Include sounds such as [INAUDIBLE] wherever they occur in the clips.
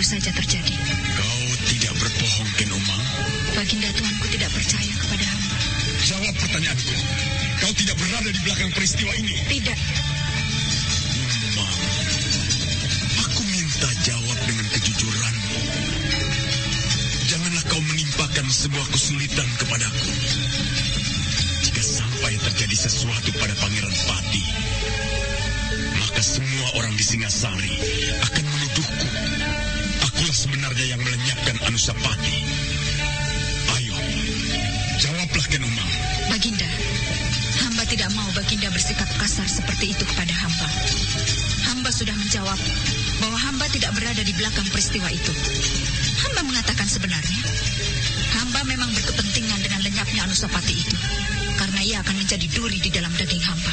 baru saja terjadi. Kau tidak berbohong, Ken Umang? Baginda Tuanku tidak percaya kepada hamba. Jawab pertanyaanku. Kau tidak berada di belakang peristiwa ini? Tidak. Umang, aku minta jawab dengan kejujuranmu. Janganlah kau menimpakan sebuah kesulitan kepadaku. Jika sampai terjadi sesuatu pada Pangeran Pati, maka semua orang di Singasari seperti itu kepada hamba. Hamba sudah menjawab bahwa hamba tidak berada di belakang peristiwa itu. Hamba mengatakan sebenarnya, hamba memang berkepentingan dengan lenyapnya Anusapati itu. Karena ia akan menjadi duri di dalam daging hamba.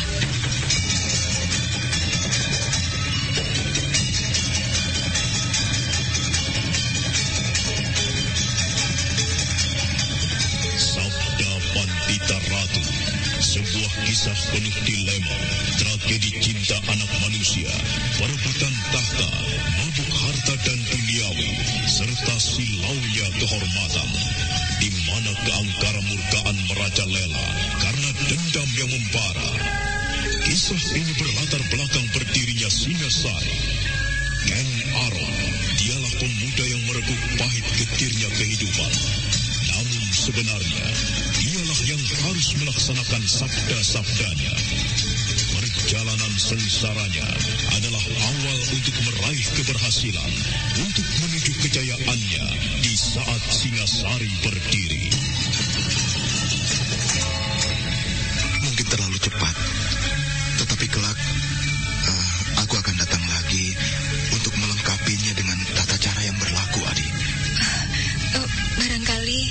Sabda Pandita Ratu, sebuah kisah penuh dilema, tragedi cinta anak manusia, perebutan tahta, mabuk harta dan duniawi, serta silaunya kehormatan, di mana keangkara murkaan merajalela karena dendam yang membara. Kisah ini berlatar belakang berdirinya Singasari. Ken Aron, dialah pemuda yang mereguk pahit getirnya kehidupan. Namun sebenarnya, dialah yang harus melaksanakan sabda-sabdanya. Sengsaranya adalah awal untuk meraih keberhasilan, untuk menuju kejayaannya di saat Singasari berdiri. Mungkin terlalu cepat. Tetapi kelak eh, aku akan datang lagi untuk melengkapinya dengan tata cara yang berlaku, Adi. Eh, barangkali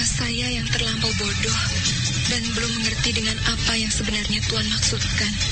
eh, saya yang terlampau bodoh dan belum mengerti dengan apa yang sebenarnya Tuhan maksudkan.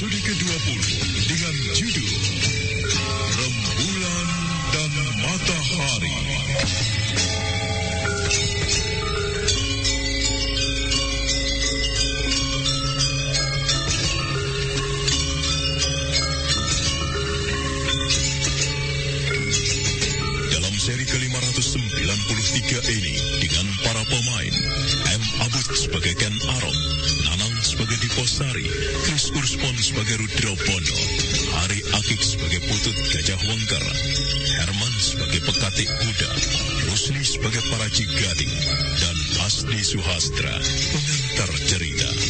Episode ke-20 dengan judul Rembulan dan Matahari. Dalam seri ke-593 ini dengan para pemain M. Abud sebagai Ken Aron, Diposari, Chris Urspon sebagai Rudro Bono, Hari Akik sebagai Putut Gajah Wengker, Herman sebagai Pekatik Kuda, Rusli sebagai Paraji Gading, dan Asdi Suhastra pengantar cerita.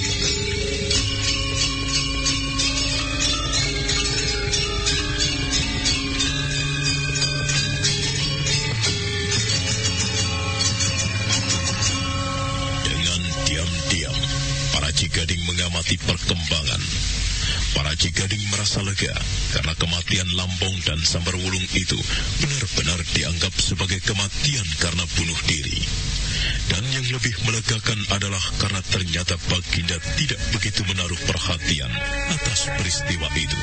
Para Cigading mengamati perkembangan. Para Cigading merasa lega karena kematian Lambong dan Sambar Wulung itu benar-benar dianggap sebagai kematian karena bunuh diri. Dan yang lebih melegakan adalah karena ternyata Baginda tidak begitu menaruh perhatian atas peristiwa itu.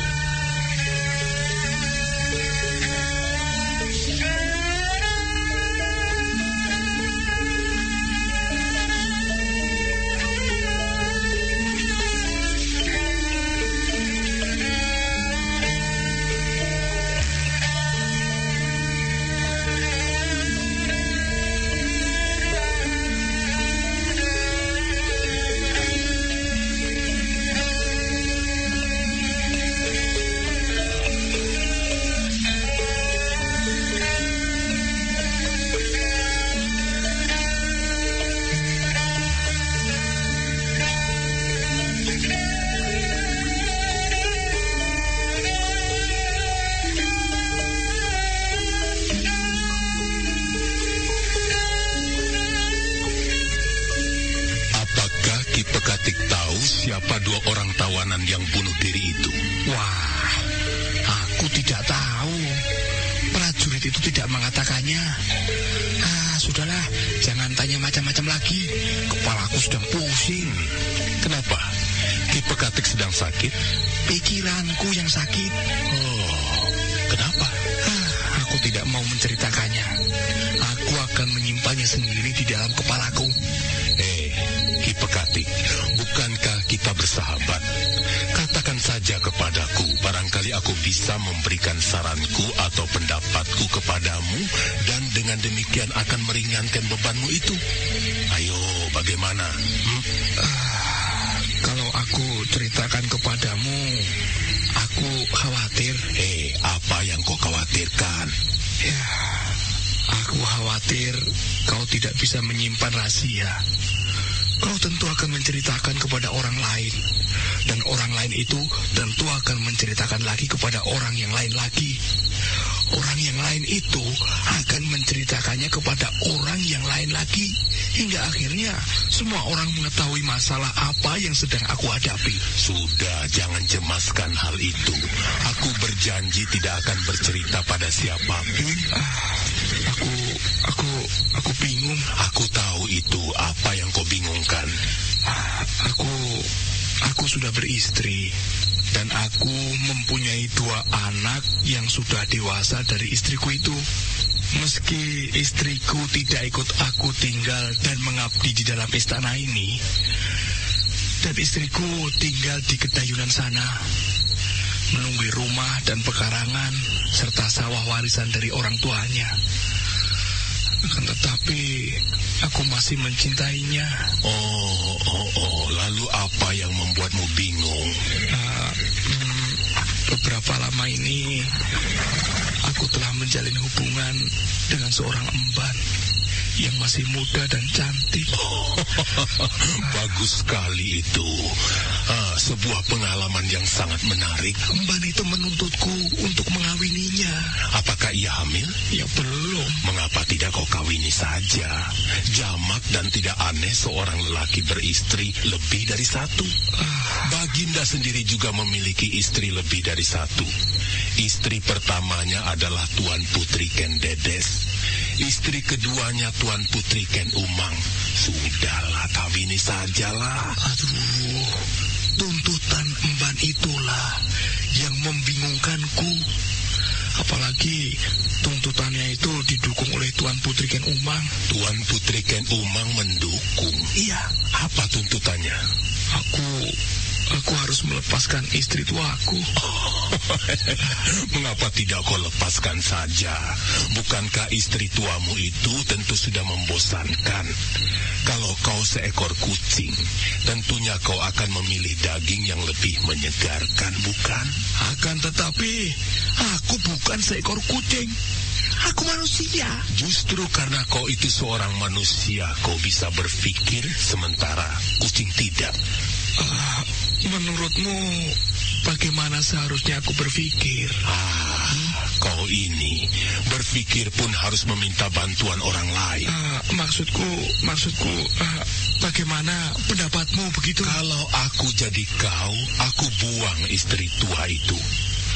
Pekatik sedang sakit? Pikiranku yang sakit. Oh, kenapa? Ah, aku tidak mau menceritakannya. Aku akan menyimpannya sendiri di dalam kepalaku. Eh, Ki Pekatik, bukankah kita bersahabat? Katakan saja kepadaku, barangkali aku bisa memberikan saranku atau pendapatku kepadamu dan dengan demikian akan meringankan bebanmu itu. Ayo, bagaimana? Hmm? Ah, aku ceritakan kepadamu, aku khawatir. Eh, apa yang kau khawatirkan? Ya, aku khawatir kau tidak bisa menyimpan rahasia. Kau tentu akan menceritakan kepada orang lain. Dan orang lain itu tentu akan menceritakan lagi kepada orang yang lain lagi. Orang yang lain itu akan menceritakannya kepada orang yang lain lagi. Hingga akhirnya semua orang mengetahui masalah apa yang sedang aku hadapi. Sudah, jangan cemaskan hal itu. Aku berjanji tidak akan bercerita pada siapa pun. Ah, aku, aku, aku bingung. Aku tahu itu apa yang kau bingungkan. Ah, Aku, aku sudah beristri. Dan aku mempunyai dua anak yang sudah dewasa dari istriku itu. Meski istriku tidak ikut aku tinggal dan mengabdi di dalam istana ini, dan istriku tinggal di kedayunan sana, menunggui rumah dan pekarangan, serta sawah warisan dari orang tuanya. Akan tetapi, aku masih mencintainya. Oh, oh, oh. Lalu apa yang membuatmu bingung? Ah, hmm, beberapa lama ini aku telah menjalin hubungan dengan seorang emban yang masih muda dan cantik. [LAUGHS] Bagus sekali itu. Ah, sebuah pengalaman yang sangat menarik. Emban itu menuntutku untuk mengawininya. Apakah ia hamil? Ya belum. Mengapa tidak kau kawini saja? Jamak dan tidak aneh seorang lelaki beristri lebih dari satu. Baginda sendiri juga memiliki istri lebih dari satu. Istri pertamanya adalah Tuan Putri Ken Dedes. Istri keduanya Tuan Putri Ken Umang. Sudahlah, kawini sajalah. Aduh, tuntutan emban itulah yang membingungkanku. Apalagi tuntutannya itu didukung oleh Tuan Putri Ken Umang. Tuan Putri Ken Umang mendukung. Iya, Apa tuntutannya? aku aku harus melepaskan istri tuaku. [LAUGHS] Mengapa tidak kau lepaskan saja? Bukankah istri tuamu itu tentu sudah membosankan? Kalau kau seekor kucing, tentunya kau akan memilih daging yang lebih menyegarkan, bukan? Akan tetapi, aku bukan seekor kucing. Aku manusia. Justru karena kau itu seorang manusia, kau bisa berpikir sementara kucing tidak. Ah, menurutmu, bagaimana seharusnya aku berpikir? Ah, kau ini berpikir pun harus meminta bantuan orang lain. Ah, maksudku, maksudku, ah, bagaimana pendapatmu begitu? Kalau aku jadi kau, aku buang istri tua itu.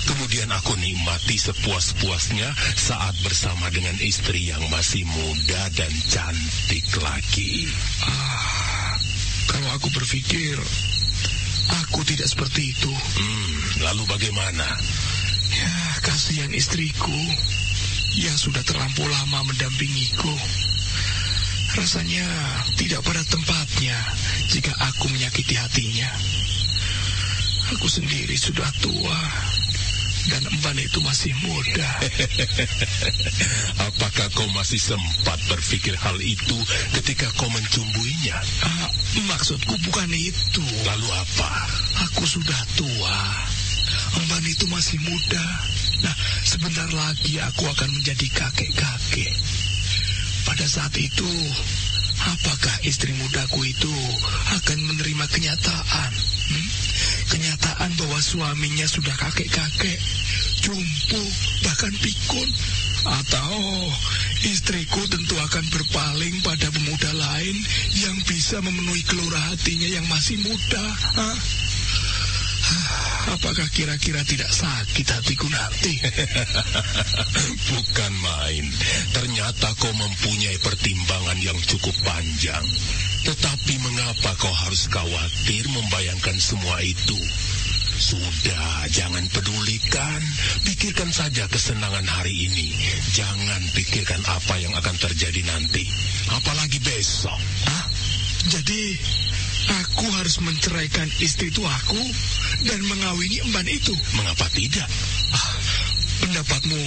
Kemudian aku nikmati sepuas-puasnya saat bersama dengan istri yang masih muda dan cantik lagi. Ah, kalau aku berpikir, aku tidak seperti itu. Hmm, lalu bagaimana? Ya, kasihan istriku yang sudah terlampau lama mendampingiku. Rasanya tidak pada tempatnya jika aku menyakiti hatinya. Aku sendiri sudah tua dan emban itu masih muda. [LAUGHS] Apakah kau masih sempat berpikir hal itu ketika kau mencumbuinya? Ah, maksudku bukan itu. Lalu apa? Aku sudah tua. Emban itu masih muda. Nah, sebentar lagi aku akan menjadi kakek-kakek. Pada saat itu, apakah istri mudaku itu akan menerima kenyataan? Hmm? Kenyataan bahwa suaminya sudah kakek-kakek, jumpu, bahkan pikun. Atau istriku tentu akan berpaling pada pemuda lain yang bisa memenuhi gelora hatinya yang masih muda. Hah? Apakah kira-kira tidak sakit hatiku nanti? [LAUGHS] Bukan main. Ternyata kau mempunyai pertimbangan yang cukup panjang. Tetapi mengapa kau harus khawatir membayangkan semua itu? Sudah, jangan pedulikan. Pikirkan saja kesenangan hari ini. Jangan pikirkan apa yang akan terjadi nanti. Apalagi besok. Ah, jadi aku harus menceraikan istri tuaku dan mengawini emban itu. Mengapa tidak? Ah, pendapatmu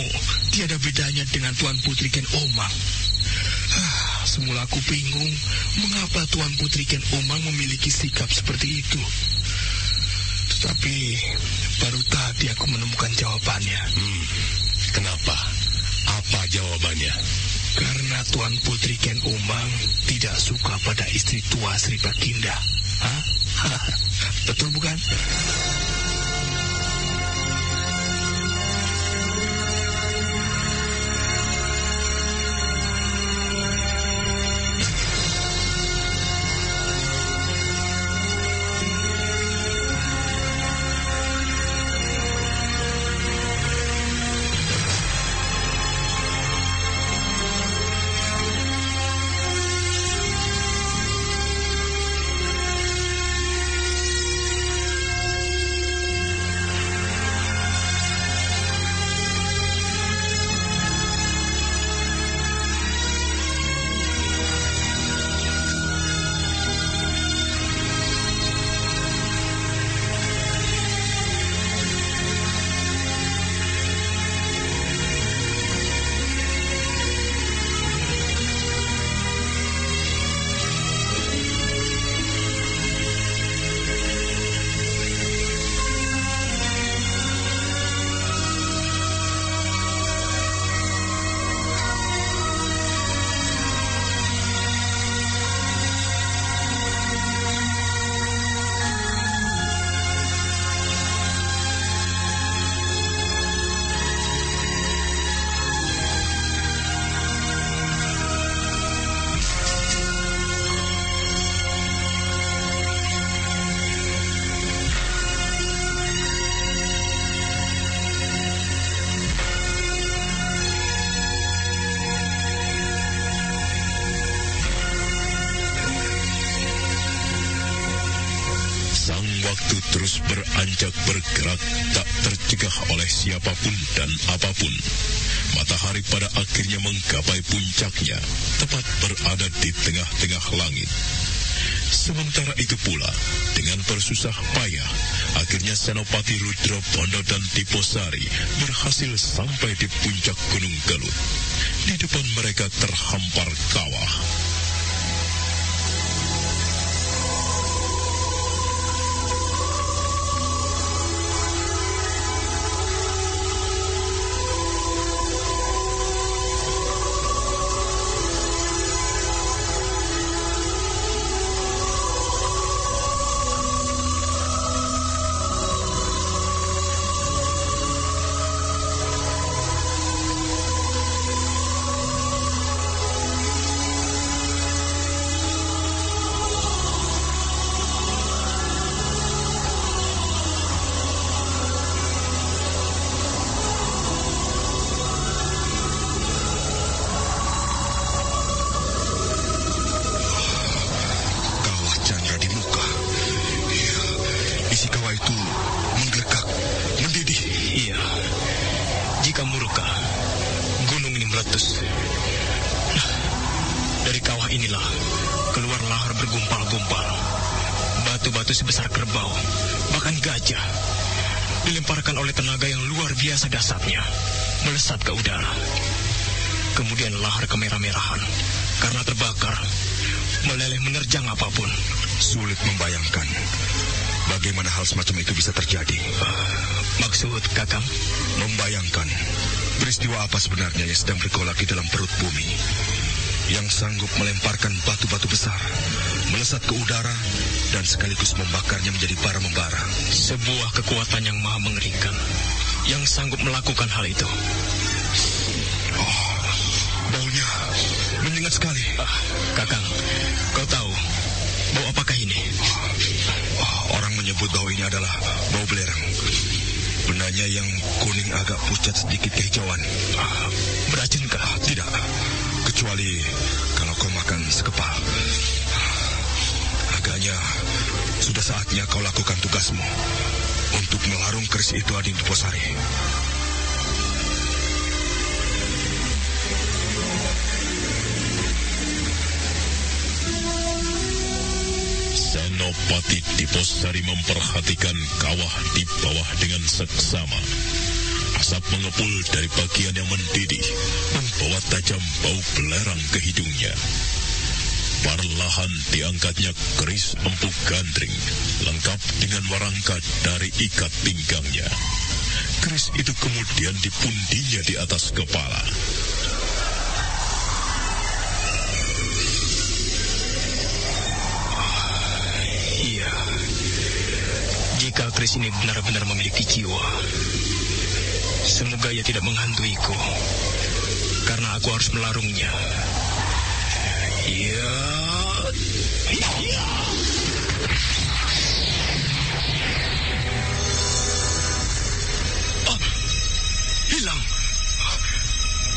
tiada bedanya dengan Tuan Putri Ken Omang. [SIGHS] Semula aku bingung mengapa Tuan Putri Ken Omang memiliki sikap seperti itu. Tetapi baru tadi aku menemukan jawabannya. Hmm, kenapa? Apa jawabannya? Karena Tuan Putri Ken Umang tidak suka pada istri tua Sri Baginda. Hah? [LAUGHS] Betul bukan? Siapa pun dan apa pun. Matahari pada akhirnya menggapai puncaknya, tepat berada di tengah-tengah langit. Sementara itu pula, dengan bersusah payah, akhirnya Senopati Rudra Bondo dan Tiposari berhasil sampai di puncak Gunung Galut. Di depan mereka terhampar. Kawah karena terbakar, meleleh menerjang apa pun. Sulit membayangkan bagaimana hal semacam itu bisa terjadi. Maksud kakang? Membayangkan peristiwa apa sebenarnya yang sedang bergolak di dalam perut bumi yang sanggup melemparkan batu-batu besar, melesat ke udara, dan sekaligus membakarnya menjadi bara membara. Sebuah kekuatan yang maha mengerikan, yang sanggup melakukan hal itu. Menyengat sekali. Ah, kakang, kau tahu bau apakah ini? Oh, orang menyebut bau ini adalah bau belerang. Benanya yang kuning agak pucat sedikit kehijauan. Beracunkah? Tidak. Kecuali kalau kau makan sekepal. Agaknya sudah saatnya kau lakukan tugasmu untuk melarung keris itu Ading Duposari. Senopati Diposari memperhatikan kawah di bawah dengan seksama. Asap mengepul dari bagian yang mendidih, membawa tajam bau belerang ke hidungnya. Perlahan diangkatnya keris empu gandring, lengkap dengan warangka dari ikat pinggangnya. Keris itu kemudian dipundinya di atas kepala. Jika keris ini benar-benar memiliki jiwa, semoga ia tidak menghantuiku. Karena aku harus melarungnya. Iya. Iya. Ah, hilang.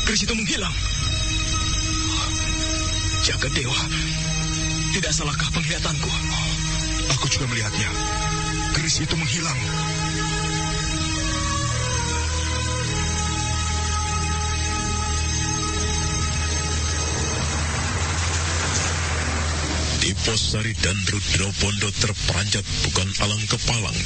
Keris itu menghilang. Jaga dewa. Tidak salahkah penglihatanku? Aku juga melihatnya. Keris itu menghilang. Diposari dan Rudra Bondo terperanjat bukan alang kepalang.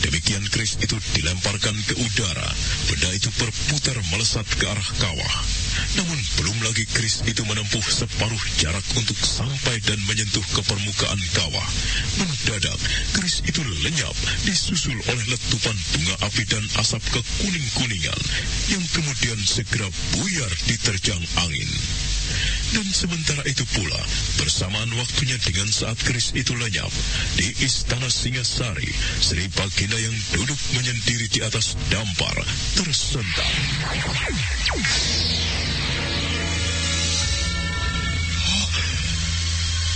Demikian keris itu dilemparkan ke udara. Benda itu berputar melesat ke arah kawah. Namun belum lagi keris itu menempuh separuh jarak untuk sampai dan menyentuh ke permukaan kawah. Mendadak, keris itu lenyap, disusul oleh letupan bunga api dan asap kekuning-kuningan, yang kemudian segera buyar diterjang angin. Dan sementara itu pula, bersamaan waktunya dengan saat keris itu lenyap, di Istana Singasari, Sri Baginda yang duduk menyendiri di atas dampar, tersentak.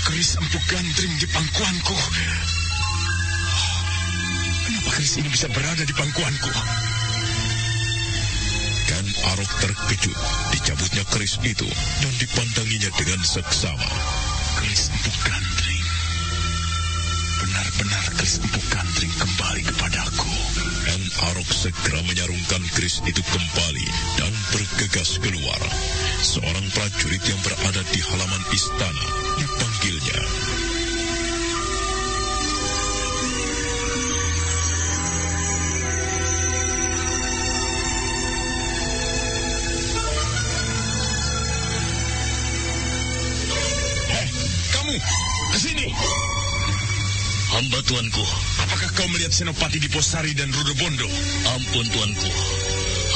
Keris empuk gandring di pangkuanku. Kenapa keris ini bisa berada di pangkuanku? Arok terkejut dicabutnya keris itu dan dipandanginya dengan seksama. Keris empuk gandring. Benar-benar keris empuk gandring kembali kepadaku. Dan Arok segera menyarungkan keris itu kembali dan bergegas keluar. Seorang prajurit yang berada di halaman istana dipanggilnya. Hamba tuanku, Apakah kau melihat Senopati Diposari dan Rudobondo? ampun tuanku.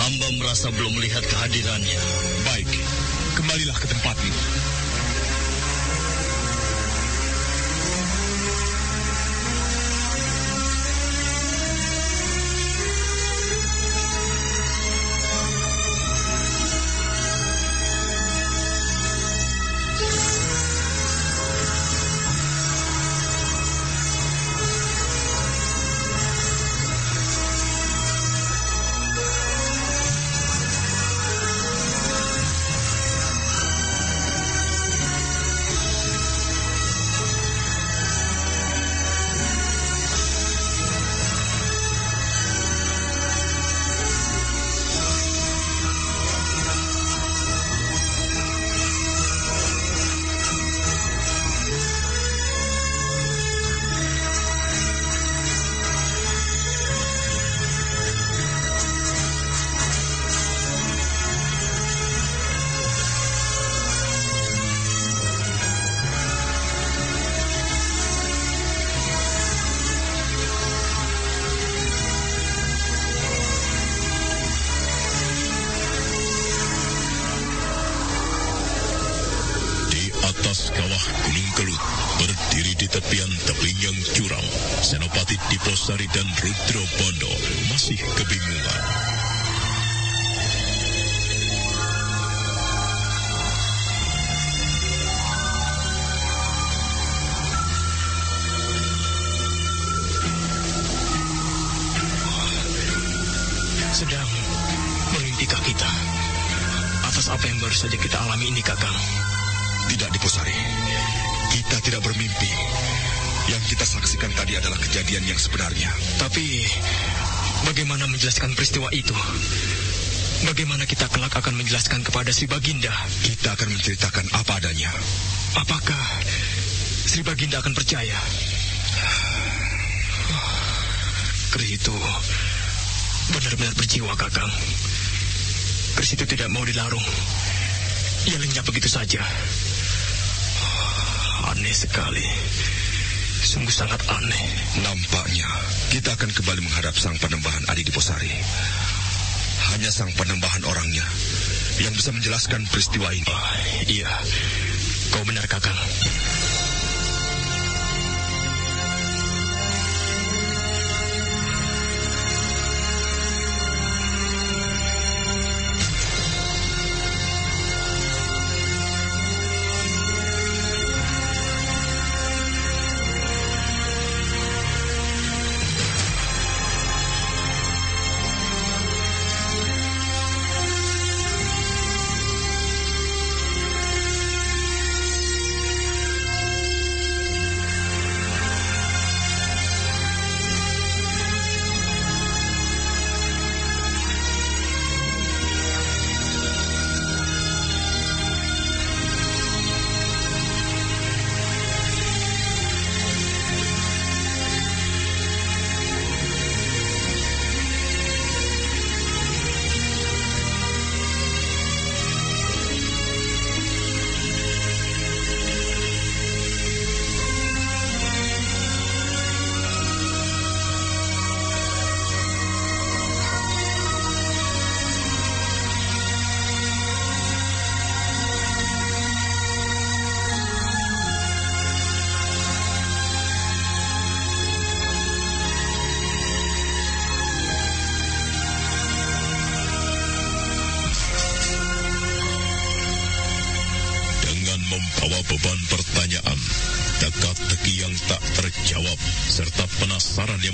Hamba merasa belum melihat kehadirannya. Baik, kembalilah ke tempatmu. Sari dan Rudro Bondol masih kebingungan. Sedang mengintikah kita atas apa yang baru saja kita alami ini, Kakang. Tidak, dipusari, Kita tidak bermimpi. Saksikan tadi adalah kejadian yang sebenarnya. Tapi, bagaimana menjelaskan peristiwa itu? Bagaimana kita kelak akan menjelaskan kepada Sri Baginda? Kita akan menceritakan apa adanya. Apakah Sri Baginda akan percaya? Keris itu benar-benar berjiwa, Kakang. Keris itu tidak mau dilarung. Ia lenyap begitu saja. Aneh sekali. Sungguh sangat aneh. Nampaknya kita akan kembali menghadap sang penembahan Adi Diposari. Hanya sang penembahan orangnya yang bisa menjelaskan peristiwa ini. Oh, iya, kau benar kakang.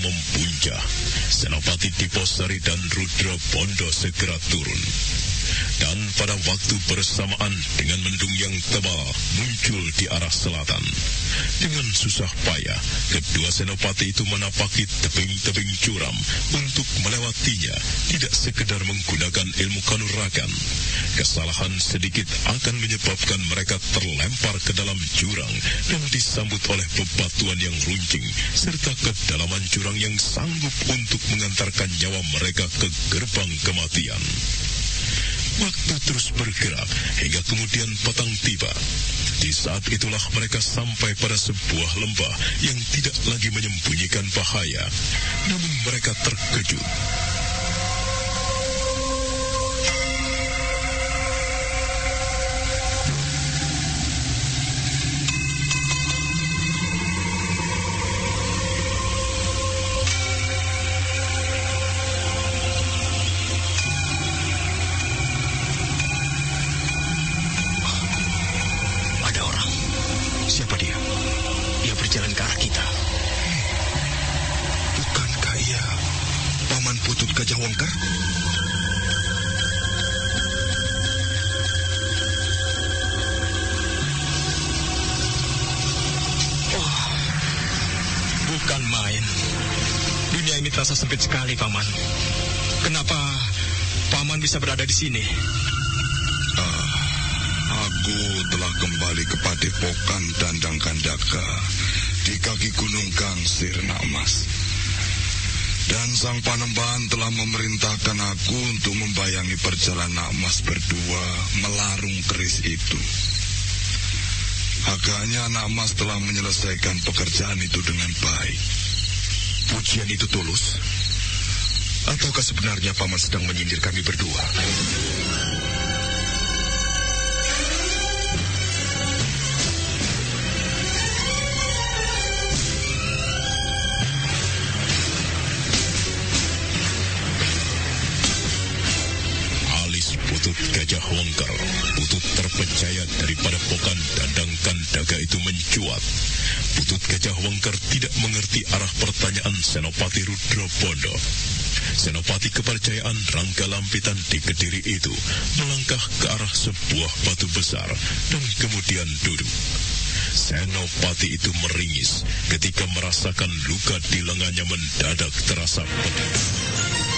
Membuncah, Senopati Diposari dan Rudra Bondo segera turun. Dan pada waktu bersamaan dengan mendung yang tebal muncul di arah selatan. Dengan susah payah, kedua senopati itu menapaki tebing-tebing curam untuk melewatinya, tidak sekedar menggunakan ilmu kanuragan. Kesalahan sedikit akan menyebabkan mereka terlempar ke dalam jurang dan disambut oleh bebatuan yang runcing, serta kedalaman jurang yang sanggup untuk mengantarkan nyawa mereka ke gerbang kematian. Waktu terus bergerak hingga kemudian petang tiba. Di saat itulah mereka sampai pada sebuah lembah yang tidak lagi menyembunyikan bahaya. Namun mereka terkejut. Bukan main. Dunia ini terasa sempit sekali, Paman. Kenapa Paman bisa berada di sini? Aku telah kembali ke Padepokan Dandang Kandaka di kaki Gunung Gangsir, Namas. Dan Sang Panembahan telah memerintahkan aku untuk membayangi perjalanan Nakmas berdua melarung keris itu. Agaknya Nakmas telah menyelesaikan pekerjaan itu dengan baik. Pujian itu tulus? Ataukah sebenarnya Paman sedang menyindir kami berdua? Gajah Wongker, putut terpercaya daripada pokan dandang kandaga itu mencuat. Putut Gajah Wengker tidak mengerti arah pertanyaan Senopati Rudra Bondo. Senopati kepercayaan Rangga Lampitan di Kediri itu melangkah ke arah sebuah batu besar dan kemudian duduk. Senopati itu meringis ketika merasakan luka di lengannya mendadak terasa pedih.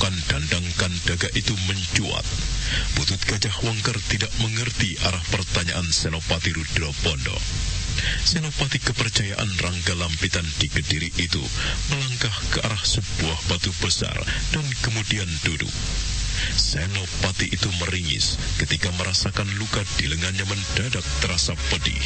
Padepokan Dandang Kandaga itu mencuat. Putut Gajah Wengker tidak mengerti arah pertanyaan Senopati Rudra Bondo. Senopati kepercayaan Rangga Lampitan di Kediri itu melangkah ke arah sebuah batu besar dan kemudian duduk. Senopati itu meringis ketika merasakan luka di lengannya mendadak terasa pedih.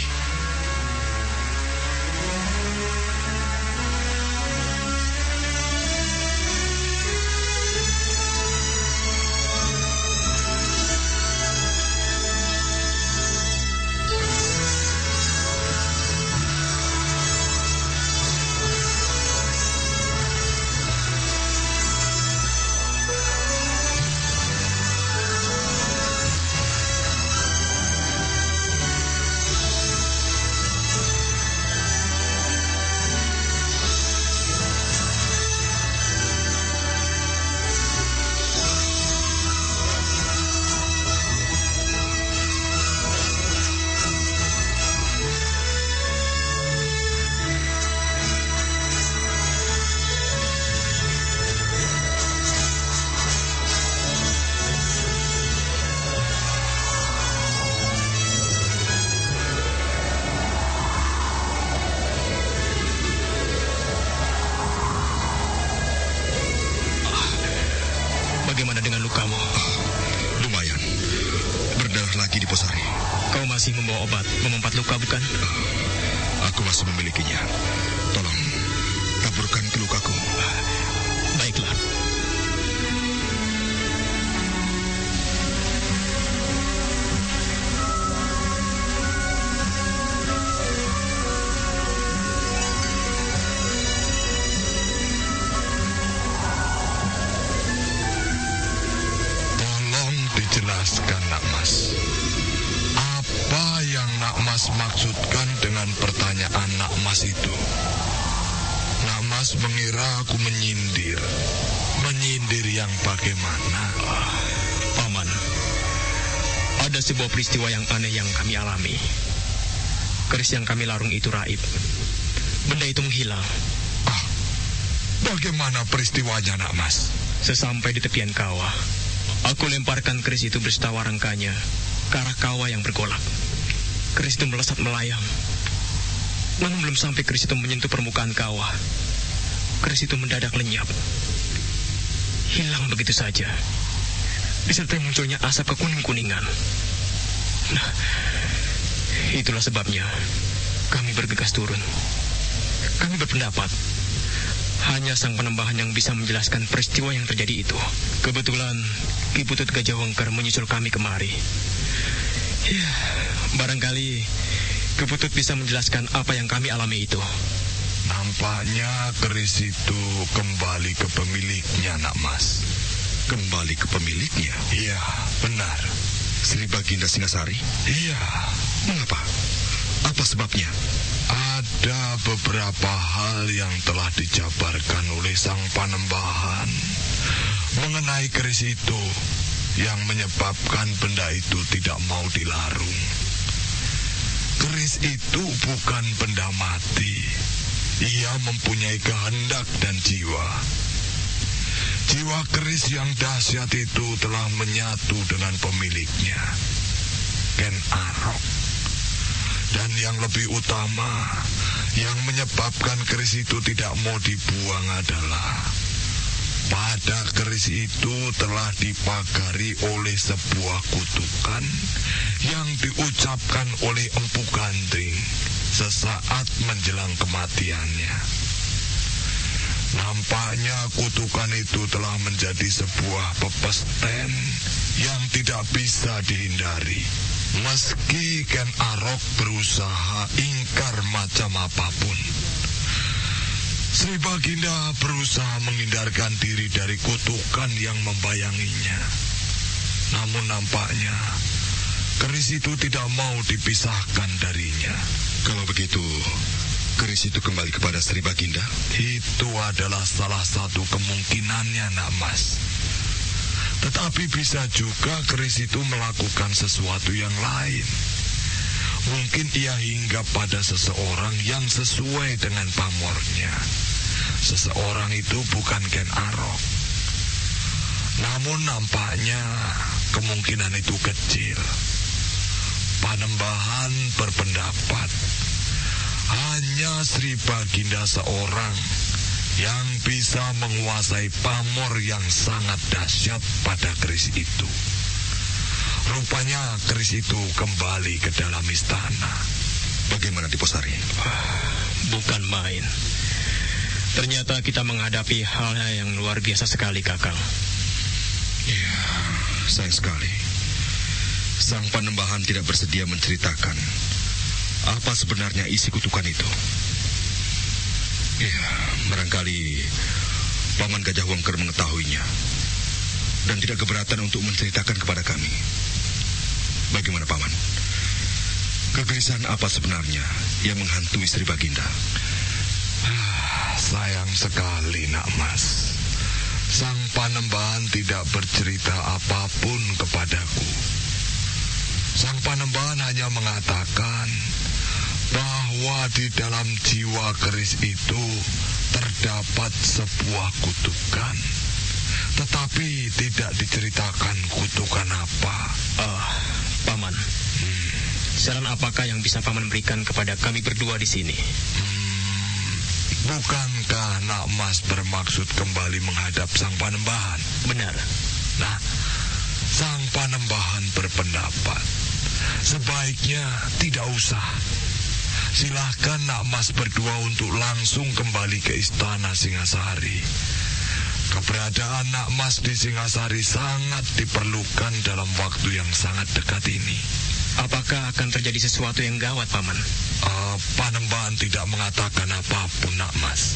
Ada sebuah peristiwa yang aneh yang kami alami. Keris yang kami larung itu raib. Benda itu menghilang. Ah, bagaimana peristiwanya, Nak Mas? Sesampai di tepian kawah, aku lemparkan keris itu berserta warangkanya ke arah kawah yang bergolak. Keris itu melesat melayang. Namun belum sampai keris itu menyentuh permukaan kawah. Keris itu mendadak lenyap. Hilang begitu saja. Disertai munculnya asap kekuning-kuningan. Nah, itulah sebabnya kami bergegas turun. Kami berpendapat hanya sang penembahan yang bisa menjelaskan peristiwa yang terjadi itu. Kebetulan Ki Putut Gajah Wengker menyusul kami kemari. Ya, barangkali Ki Putut bisa menjelaskan apa yang kami alami itu. Nampaknya keris itu kembali ke pemiliknya, Nak Mas. Kembali ke pemiliknya. Iya, benar. Sri Baginda Singasari. Iya, Mengapa? Apa sebabnya? ada beberapa hal yang telah dijabarkan oleh sang panembahan mengenai keris itu yang menyebabkan benda itu tidak mau dilarung. Keris itu bukan benda mati. Ia mempunyai kehendak dan jiwa. Jiwa keris yang dahsyat itu telah menyatu dengan pemiliknya, Ken Arok. Dan yang lebih utama, yang menyebabkan keris itu tidak mau dibuang adalah pada keris itu telah dipagari oleh sebuah kutukan yang diucapkan oleh Empu Gandring sesaat menjelang kematiannya. Nampaknya kutukan itu telah menjadi sebuah pepesten yang tidak bisa dihindari. Meski Ken Arok berusaha ingkar macam apa pun. Sri Baginda berusaha menghindarkan diri dari kutukan yang membayanginya. Namun nampaknya keris itu tidak mau dipisahkan darinya. Kalau begitu, keris itu kembali kepada Sri Baginda? Itu adalah salah satu kemungkinannya, nak mas. Tetapi bisa juga keris itu melakukan sesuatu yang lain. Mungkin ia hingga pada seseorang yang sesuai dengan pamornya. Seseorang itu bukan Ken Arok. Namun nampaknya kemungkinan itu kecil. Panembahan berpendapat hanya Sri Baginda seorang yang bisa menguasai pamor yang sangat dahsyat pada keris itu. Rupanya keris itu kembali ke dalam istana. Bagaimana di Posari? Bukan main. Ternyata kita menghadapi hal yang luar biasa sekali, Kakang. Iya, sayang sekali. Sang Panembahan tidak bersedia menceritakan apa sebenarnya isi kutukan itu. Iya, barangkali Paman Gajah Wongker mengetahuinya dan tidak keberatan untuk menceritakan kepada kami. Bagaimana Paman? Kegelisahan apa sebenarnya yang menghantui Sri Baginda? Ah, sayang sekali, nak mas. Sang Panembahan tidak bercerita apa pun kepadaku. Sang Panembahan hanya mengatakan bahwa di dalam jiwa keris itu terdapat sebuah kutukan. Tetapi tidak diceritakan kutukan apa. Ah, Paman. Hmm. Saran apakah yang bisa Paman berikan kepada kami berdua di sini? Hmm, bukankah Nak Mas bermaksud kembali menghadap Sang Panembahan? Benar. Nah, Sang Panembahan berpendapat sebaiknya tidak usah. Silahkan Nak Mas berdua untuk langsung kembali ke istana Singasari. Keberadaan Nak Mas di Singasari sangat diperlukan dalam waktu yang sangat dekat ini. Apakah akan terjadi sesuatu yang gawat, Paman? Uh, Panembahan tidak mengatakan apa pun, Nak Mas.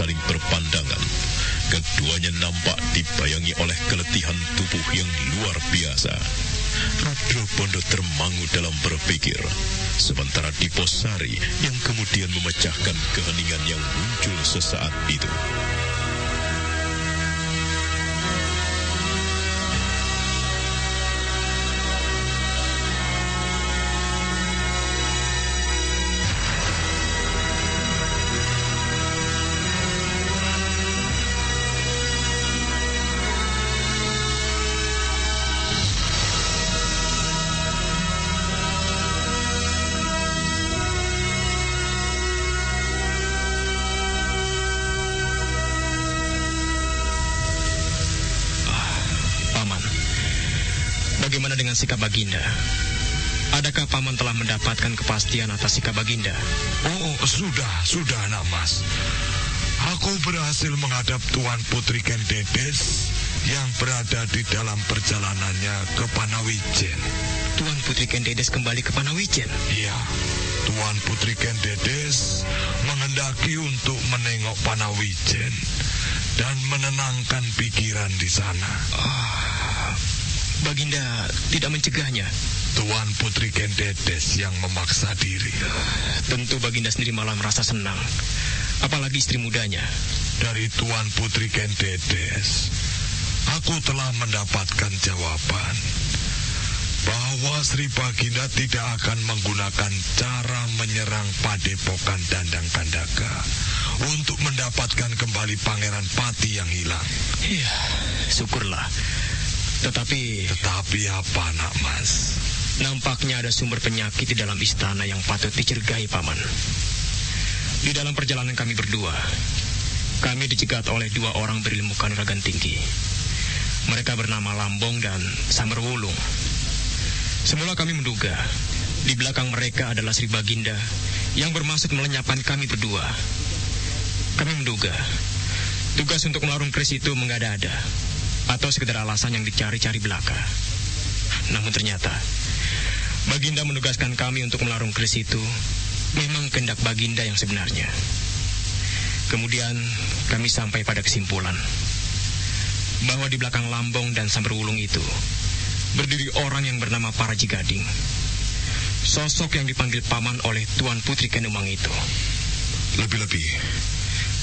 Saling berpandangan. Keduanya nampak dibayangi oleh keletihan tubuh yang luar biasa. Rudra Bondo termangu dalam berpikir, sementara Diposari yang kemudian memecahkan keheningan yang muncul sesaat itu. Sikap Baginda? Adakah paman telah mendapatkan kepastian atas sikap Baginda? Oh, sudah, sudah, nak mas. Aku berhasil menghadap Tuan Putri Kendedes yang berada di dalam perjalanannya ke Panawijen. Tuan Putri Kendedes kembali ke Panawijen? Iya, Tuan Putri Kendedes menghendaki untuk menengok Panawijen dan menenangkan pikiran di sana. Oh, Baginda tidak mencegahnya. Tuan Putri Kendedes yang memaksa diri. Tentu Baginda sendiri malah merasa senang. Apalagi istri mudanya. Dari Tuan Putri Kendedes, aku telah mendapatkan jawaban bahwa Sri Baginda tidak akan menggunakan cara menyerang Padepokan Dandang Kandaka untuk mendapatkan kembali Pangeran Pati yang hilang. Iya, syukurlah. Tetapi... Tetapi apa, nak mas? Nampaknya ada sumber penyakit di dalam istana yang patut dicurigai, Paman. Di dalam perjalanan kami berdua, kami dicegat oleh dua orang berilmu kanuragan tinggi. Mereka bernama Lambong dan Samerwulung. Semula kami menduga, di belakang mereka adalah Sri Baginda yang bermaksud melenyapkan kami berdua. Kami menduga, tugas untuk melarung keris itu mengada-ada, atau sekedar alasan yang dicari-cari belaka. Namun ternyata, Baginda menugaskan kami untuk melarung keris itu memang kehendak Baginda yang sebenarnya. Kemudian kami sampai pada kesimpulan bahwa di belakang Lambong dan Samberwulung itu berdiri orang yang bernama Paraji Gading. Sosok yang dipanggil paman oleh Tuan Putri Kenumang itu. Lebih-lebih,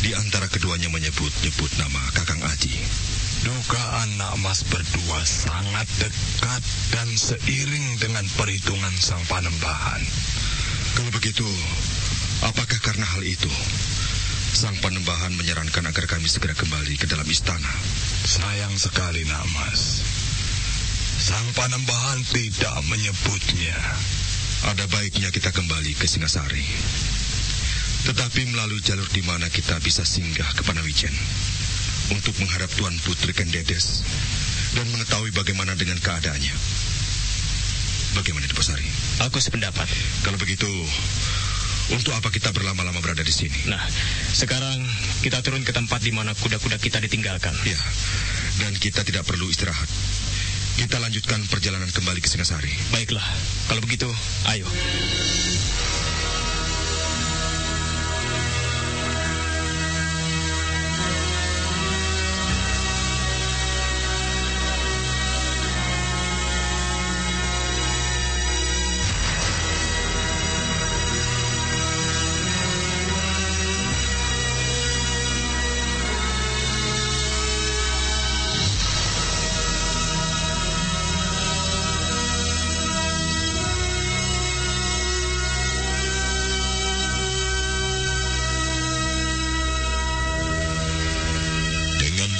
di antara keduanya menyebut-nyebut nama Kakang Aji. Dugaan nak mas berdua sangat dekat dan seiring dengan perhitungan sang panembahan. Kalau begitu, apakah karena hal itu sang panembahan menyarankan agar kami segera kembali ke dalam istana? Sayang sekali nak mas. Sang panembahan tidak menyebutnya. Ada baiknya kita kembali ke Singasari. Tetapi melalui jalur di mana kita bisa singgah ke Panawijen untuk menghadap Tuan Putri Kendedes dan mengetahui bagaimana dengan keadaannya. Bagaimana Diposari? Aku sependapat. Kalau begitu, untuk apa kita berlama-lama berada di sini? Nah, sekarang kita turun ke tempat di mana kuda-kuda kita ditinggalkan. Ya, dan kita tidak perlu istirahat. Kita lanjutkan perjalanan kembali ke Singasari. Baiklah, kalau begitu, ayo.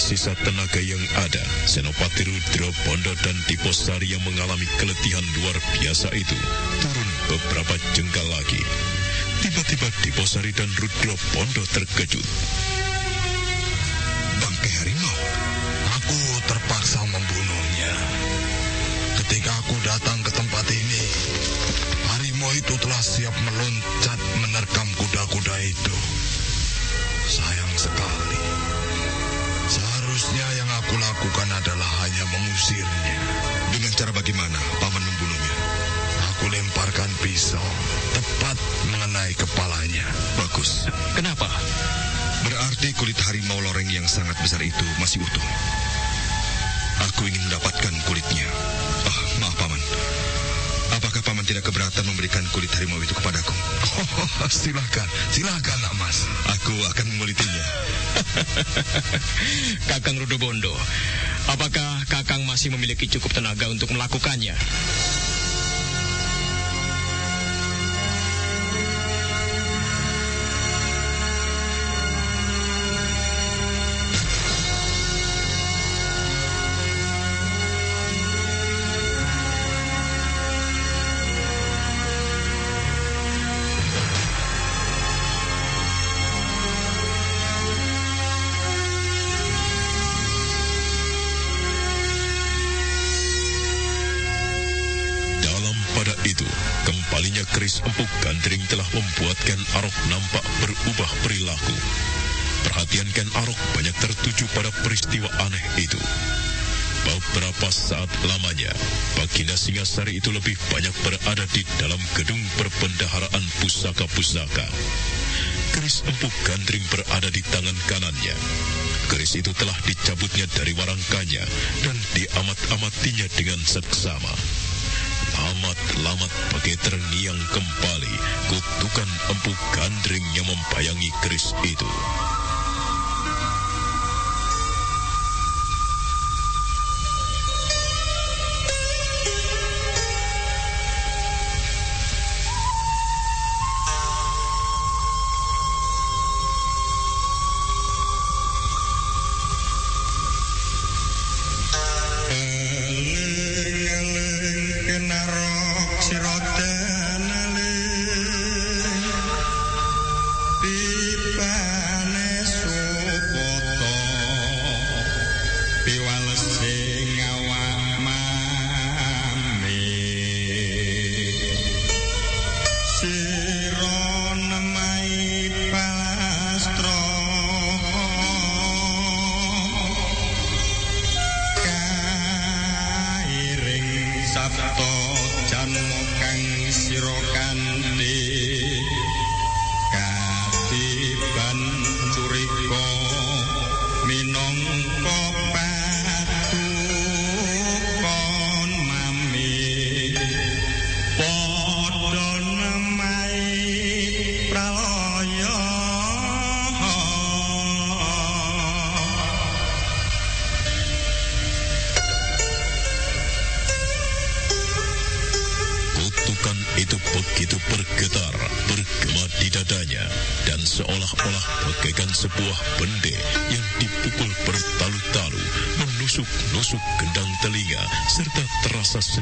Sisa tenaga yang ada, Senopati Rudra Bondo dan Diposari yang mengalami keletihan luar biasa itu turun beberapa jengkal lagi. Tiba-tiba Diposari dan Rudra Bondo terkejut. Bangkai harimau, aku terpaksa membunuhnya. Ketika aku datang ke tempat ini, harimau itu telah siap meloncat menerkam kuda-kuda itu. Lakukan adalah hanya mengusirnya. Dengan cara bagaimana paman membunuhnya? Aku lemparkan pisau tepat mengenai kepalanya. Bagus. Kenapa? Berarti kulit harimau loreng yang sangat besar itu masih utuh. Aku ingin mendapatkan kulitnya. Tidak keberatan memberikan kulit harimau itu kepadaku? Oh, silakan, silakan, nak mas. Aku akan mengulitinya. [LAUGHS] Kakang Rudobondo, apakah Kakang masih memiliki cukup tenaga untuk melakukannya? Itu, kembalinya keris empuk gandring telah membuatkan Arok nampak berubah perilaku. Perhatian Ken Arok banyak tertuju pada peristiwa aneh itu. Beberapa saat lamanya, Baginda Singasari itu lebih banyak berada di dalam gedung perbendaharaan pusaka-pusaka. Keris empuk gandring berada di tangan kanannya. Keris itu telah dicabutnya dari warangkanya dan diamat-amatinya dengan seksama. Lamat-lamat bagai terngiang kembali kutukan empuk gandring yang membayangi keris itu.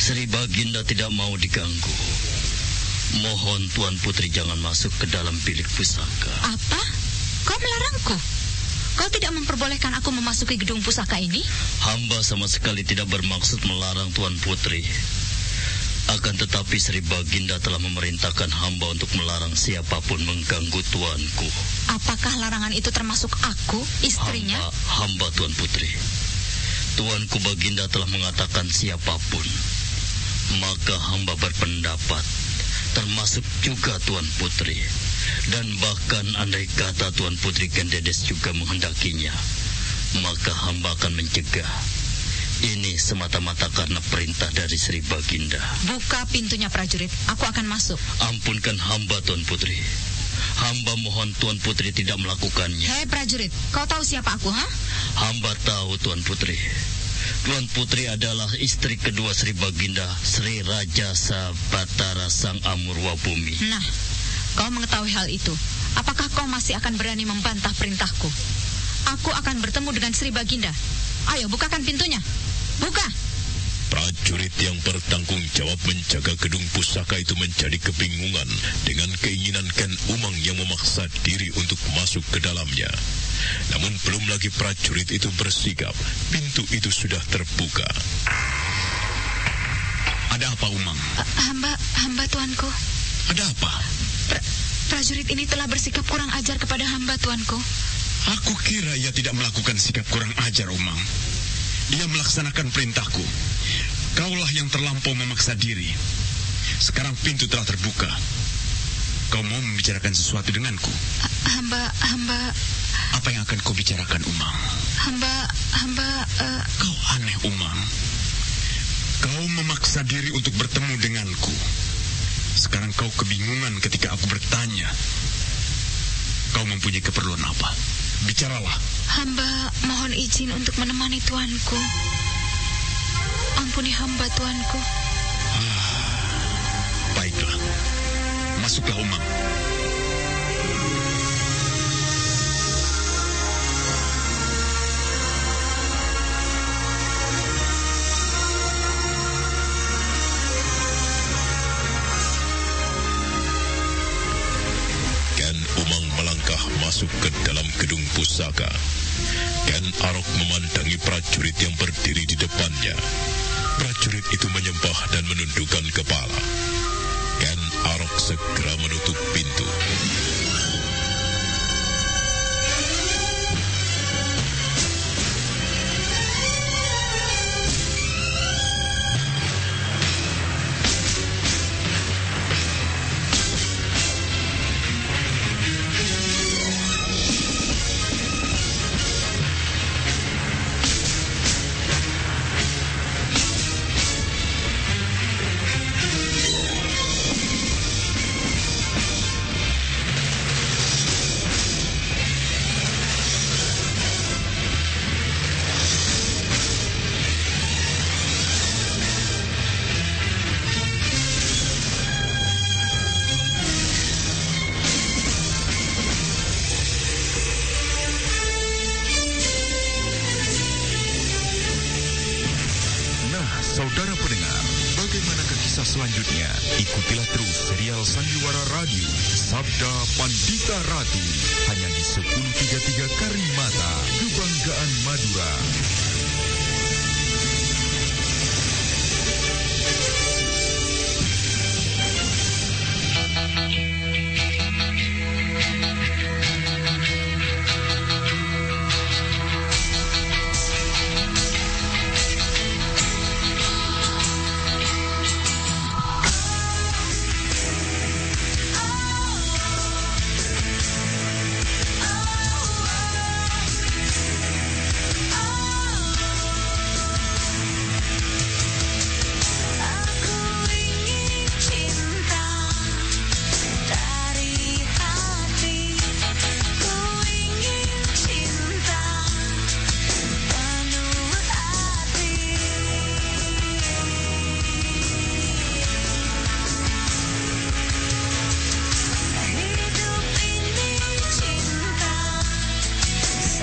Sri Baginda tidak mau diganggu. Mohon Tuan Putri jangan masuk ke dalam bilik pusaka. Apa? Kau melarangku? Kau tidak memperbolehkan aku memasuki gedung pusaka ini? Hamba sama sekali tidak bermaksud melarang Tuan Putri. Akan tetapi Sri Baginda telah memerintahkan hamba untuk melarang siapa pun mengganggu tuanku. Apakah larangan itu termasuk aku, istrinya? Hamba, hamba Tuan Putri. Tuanku Baginda telah mengatakan siapa pun. Maka hamba berpendapat, termasuk juga Tuan Putri. Dan bahkan andai kata Tuan Putri Gendedes juga menghendakinya, maka hamba akan mencegah ini semata-mata karena perintah dari Sri Baginda. Buka pintunya prajurit, aku akan masuk. Ampunkan hamba Tuan Putri. Hamba mohon Tuan Putri tidak melakukannya. Hei prajurit, kau tahu siapa aku, ha? Hamba tahu Tuan Putri. Tuan Putri adalah istri kedua Sri Baginda, Sri Raja Sabatara Sang Amurwa Bumi. Nah, kau mengetahui hal itu. Apakah kau masih akan berani membantah perintahku? Aku akan bertemu dengan Sri Baginda. Ayo, bukakan pintunya. Buka! Prajurit yang bertanggung jawab menjaga gedung pusaka itu menjadi kebingungan dengan keinginan Ken Umang yang memaksa diri untuk masuk ke dalamnya. Namun belum lagi prajurit itu bersikap, pintu itu sudah terbuka. Ada apa, Umang? hamba, hamba tuanku. Ada apa? Pra, prajurit ini telah bersikap kurang ajar kepada hamba tuanku. Aku kira ia tidak melakukan sikap kurang ajar, Umang. Ia melaksanakan perintahku. Kaulah yang terlampau memaksa diri. Sekarang pintu telah terbuka. Kau mau membicarakan sesuatu denganku? Hamba, hamba... Apa yang akan kau bicarakan, Umang? Hamba, hamba... Uh... Kau aneh, Umang. Kau memaksa diri untuk bertemu denganku. Sekarang kau kebingungan ketika aku bertanya. Kau mempunyai keperluan apa? Bicaralah. Hamba mohon izin untuk menemani tuanku. Ampuni hamba tuanku. Ah, baiklah. Masuklah, Umam. Prajurit yang berdiri di depannya. Prajurit itu menyembah dan menundukkan kepala. Ken Arok segera Hanya di 1033